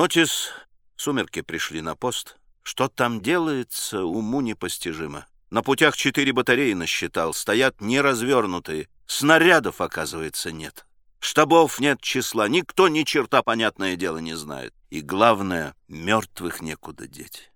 Нотис, сумерки пришли на пост. Что там делается, уму непостижимо. На путях четыре батареи насчитал, стоят неразвернутые. Снарядов, оказывается, нет. Штабов нет числа, никто ни черта, понятное дело, не знает. И главное, мертвых некуда деть.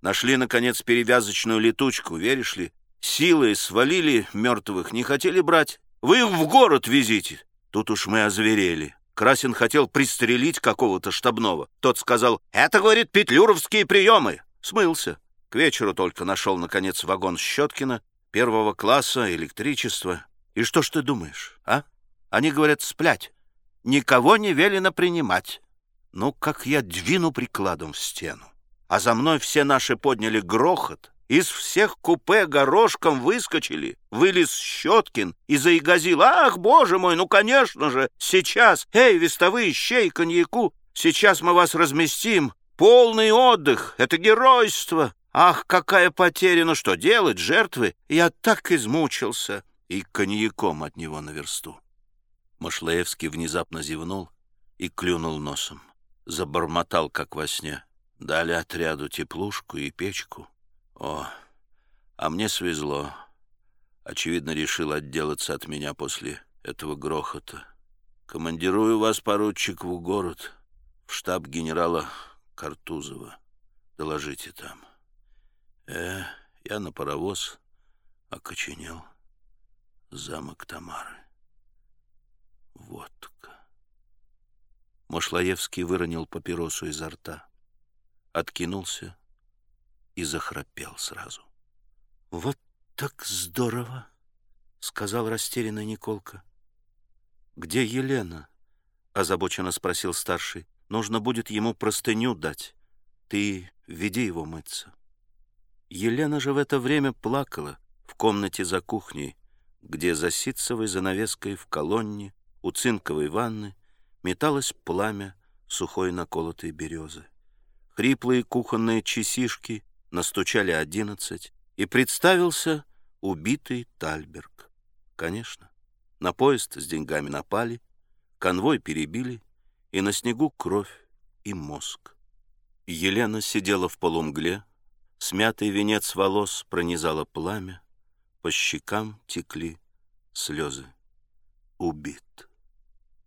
Нашли, наконец, перевязочную летучку, веришь ли? Силой свалили мертвых, не хотели брать. Вы их в город везите. Тут уж мы озверели. Красин хотел пристрелить какого-то штабного. Тот сказал, это, говорит, петлюровские приемы. Смылся. К вечеру только нашел, наконец, вагон Щеткина, первого класса, электричество. И что ж ты думаешь, а? Они говорят, сплять. Никого не велено принимать. Ну, как я двину прикладом в стену. А за мной все наши подняли грохот. Из всех купе горошком выскочили. Вылез Щеткин и заигазил. Ах, боже мой, ну, конечно же, сейчас. Эй, вестовые, щей, коньяку. Сейчас мы вас разместим. Полный отдых. Это геройство. Ах, какая потеря! Ну что делать, жертвы? Я так измучился. И коньяком от него на версту. Машлаевский внезапно зевнул и клюнул носом. Забормотал, как во сне. Дали отряду теплушку и печку. О, а мне свезло. Очевидно, решил отделаться от меня после этого грохота. Командирую вас, поручик, в город, в штаб генерала Картузова. Доложите там. Э, я на паровоз окоченел. Замок Тамары. Водка. Мошлаевский выронил папиросу изо рта, откинулся и захрапел сразу. «Вот так здорово!» — сказал растерянный Николка. «Где Елена?» — озабоченно спросил старший. «Нужно будет ему простыню дать. Ты веди его мыться». Елена же в это время плакала в комнате за кухней, где за ситцевой занавеской в колонне у цинковой ванны металось пламя сухой наколотой березы. Хриплые кухонные часишки настучали одиннадцать, и представился убитый Тальберг. Конечно, на поезд с деньгами напали, конвой перебили, и на снегу кровь и мозг. Елена сидела в полумгле, Смятый венец волос пронизало пламя, По щекам текли слезы. Убит.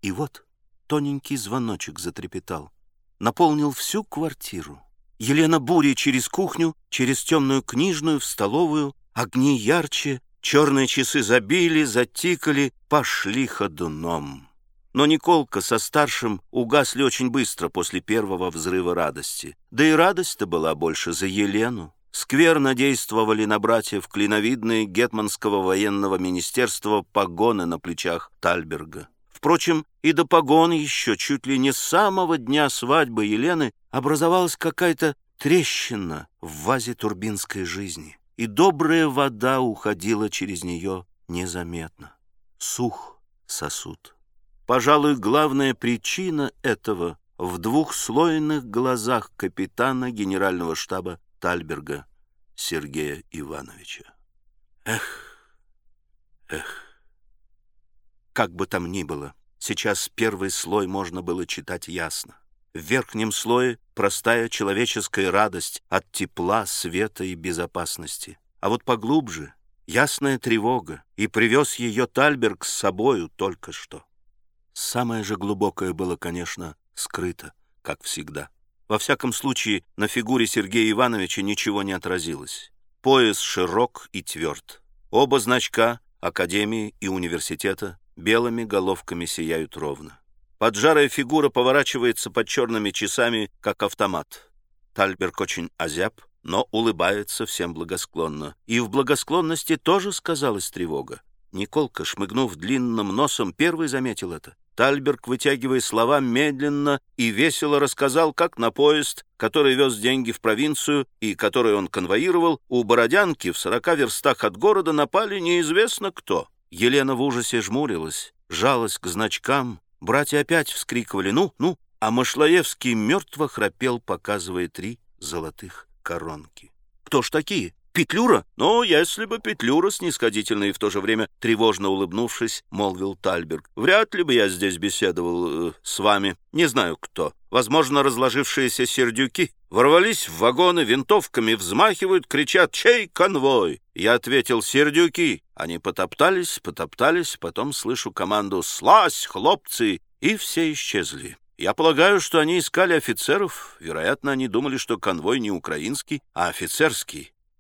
И вот тоненький звоночек затрепетал, Наполнил всю квартиру. Елена бурей через кухню, через темную книжную в столовую, Огни ярче, черные часы забили, затикали, Пошли ходуном. Но Николка со старшим угасли очень быстро после первого взрыва радости. Да и радость-то была больше за Елену. Скверно действовали на братьев клиновидные гетманского военного министерства погоны на плечах Тальберга. Впрочем, и до погон еще чуть ли не с самого дня свадьбы Елены образовалась какая-то трещина в вазе турбинской жизни, и добрая вода уходила через нее незаметно. Сух сосуд. Пожалуй, главная причина этого в двухслойных глазах капитана генерального штаба Тальберга Сергея Ивановича. Эх, эх. Как бы там ни было, сейчас первый слой можно было читать ясно. В верхнем слое простая человеческая радость от тепла, света и безопасности. А вот поглубже ясная тревога, и привез ее Тальберг с собою только что. Самое же глубокое было, конечно, скрыто, как всегда. Во всяком случае, на фигуре Сергея Ивановича ничего не отразилось. Пояс широк и тверд. Оба значка Академии и университета белыми головками сияют ровно. Поджарая фигура поворачивается под черными часами, как автомат. Тальберг очень озяб, но улыбается всем благосклонно. И в благосклонности тоже сказалась тревога. Николка, шмыгнув длинным носом, первый заметил это. Тальберг, вытягивая слова, медленно и весело рассказал, как на поезд, который вез деньги в провинцию и который он конвоировал, у Бородянки в сорока верстах от города напали неизвестно кто. Елена в ужасе жмурилась, жалась к значкам, братья опять вскрикивали «ну, ну», а Машлаевский мертво храпел, показывая три золотых коронки. «Кто ж такие? Петлюра? Ну, если бы Петлюра, снисходительно и в то же время тревожно улыбнувшись, молвил Тальберг. Вряд ли бы я здесь беседовал э, с вами. Не знаю кто. Возможно, разложившиеся сердюки ворвались в вагоны, винтовками взмахивают, кричат «Чей конвой?» Я ответил «Сердюки». Они потоптались, потоптались, потом слышу команду «Слазь, хлопцы!» и все исчезли. Я полагаю, что они искали офицеров. Вероятно, они думали, что конвой не украинский, а офицерский.